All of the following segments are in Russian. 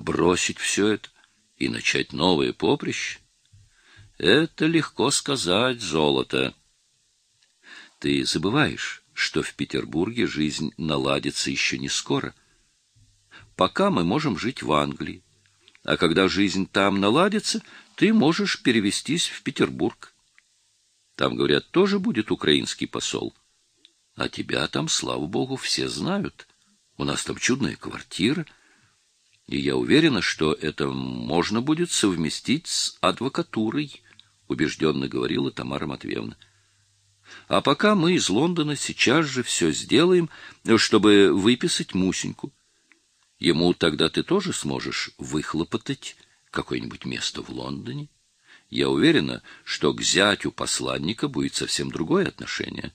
Бросить все это и начать новое поприще? Это легко сказать, золото. Ты забываешь, что в Петербурге жизнь наладится еще не скоро. Пока мы можем жить в Англии, а когда жизнь там наладится, ты можешь перевестись в Петербург. Там, говорят, тоже будет украинский посол. А тебя там, слава богу, все знают. У нас там чудная квартира. И я уверена, что это можно будет совместить с адвокатурой, убежденно говорила Тамара Матвеевна. А пока мы из Лондона сейчас же все сделаем, чтобы выписать Мусеньку. Ему тогда ты тоже сможешь выхлопотать какое-нибудь место в Лондоне. Я уверена, что к зятю посланника будет совсем другое отношение.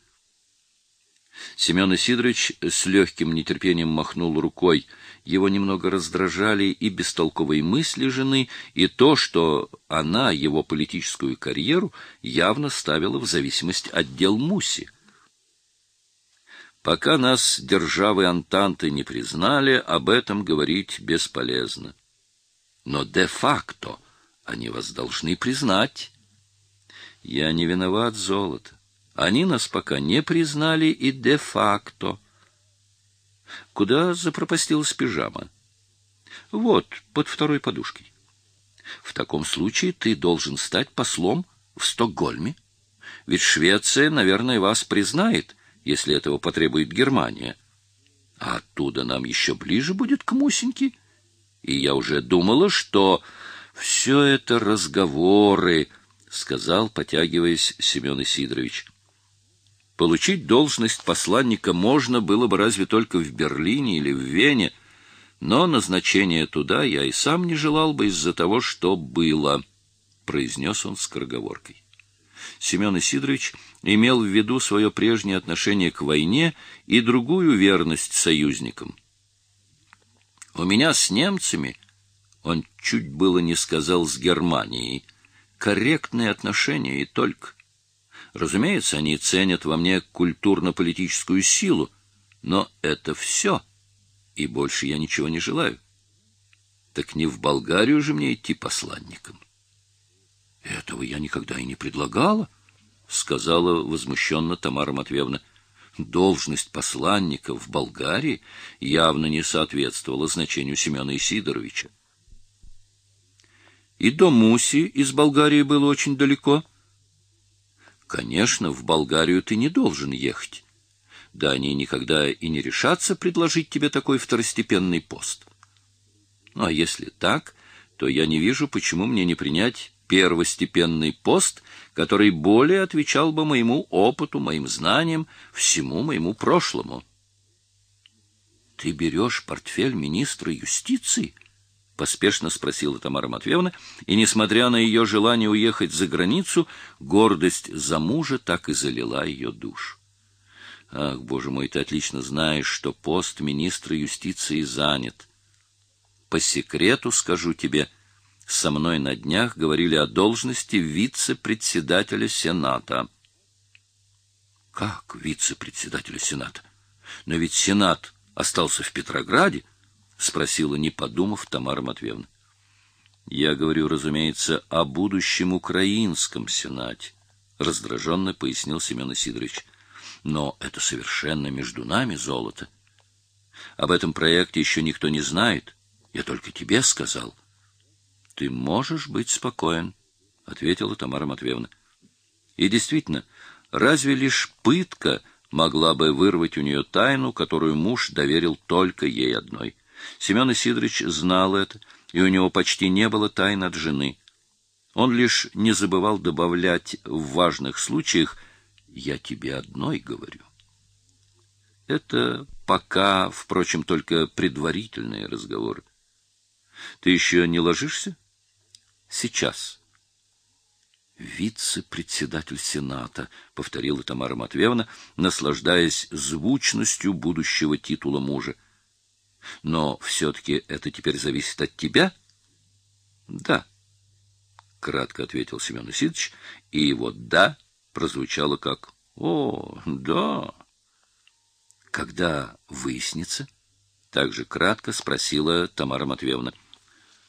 Семен Исидорович с легким нетерпением махнул рукой. Его немного раздражали и бестолковые мысли жены, и то, что она его политическую карьеру явно ставила в зависимость от дел Муси. Пока нас державы Антанты не признали, об этом говорить бесполезно. Но де-факто они вас должны признать. Я не виноват, золото. Они нас пока не признали и де-факто. Куда запропастилась пижама? Вот, под второй подушкой. В таком случае ты должен стать послом в Стокгольме. Ведь Швеция, наверное, вас признает, если этого потребует Германия. А оттуда нам еще ближе будет к Мусеньке. И я уже думала, что все это разговоры, — сказал, потягиваясь Семен Исидорович. Получить должность посланника можно было бы разве только в Берлине или в Вене, но назначение туда я и сам не желал бы из-за того, что было, — произнес он скороговоркой. Семен Исидорович имел в виду свое прежнее отношение к войне и другую верность союзникам. У меня с немцами, он чуть было не сказал с Германией, корректные отношения и только. Разумеется, они ценят во мне культурно-политическую силу, но это все, и больше я ничего не желаю. Так не в Болгарию же мне идти посланником. — Этого я никогда и не предлагала, — сказала возмущенно Тамара Матвеевна. Должность посланника в Болгарии явно не соответствовала значению Семена Исидоровича. И до Муси из Болгарии было очень далеко — Конечно, в Болгарию ты не должен ехать. Да они никогда и не решатся предложить тебе такой второстепенный пост. Ну, а если так, то я не вижу, почему мне не принять первостепенный пост, который более отвечал бы моему опыту, моим знаниям, всему моему прошлому. Ты берешь портфель министра юстиции? — поспешно спросила Тамара Матвеевна, и, несмотря на ее желание уехать за границу, гордость за мужа так и залила ее душу. Ах, боже мой, ты отлично знаешь, что пост министра юстиции занят. По секрету скажу тебе, со мной на днях говорили о должности вице-председателя Сената. Как вице-председателя Сената? Но ведь Сенат остался в Петрограде, — спросила, не подумав, Тамара Матвеевна. — Я говорю, разумеется, о будущем украинском сенате, — раздраженно пояснил Семен Сидорович. — Но это совершенно между нами золото. Об этом проекте еще никто не знает. Я только тебе сказал. — Ты можешь быть спокоен, — ответила Тамара Матвеевна. И действительно, разве лишь пытка могла бы вырвать у нее тайну, которую муж доверил только ей одной — Семен Исидорович знал это, и у него почти не было тайн от жены. Он лишь не забывал добавлять в важных случаях «я тебе одной говорю». Это пока, впрочем, только предварительные разговоры. Ты еще не ложишься? Сейчас. Вице-председатель Сената, повторила Тамара Матвеевна, наслаждаясь звучностью будущего титула мужа. Но все-таки это теперь зависит от тебя? — Да, — кратко ответил Семен Исидович, и его «да» прозвучало как «О, да». — Когда выяснится? — также кратко спросила Тамара Матвеевна. —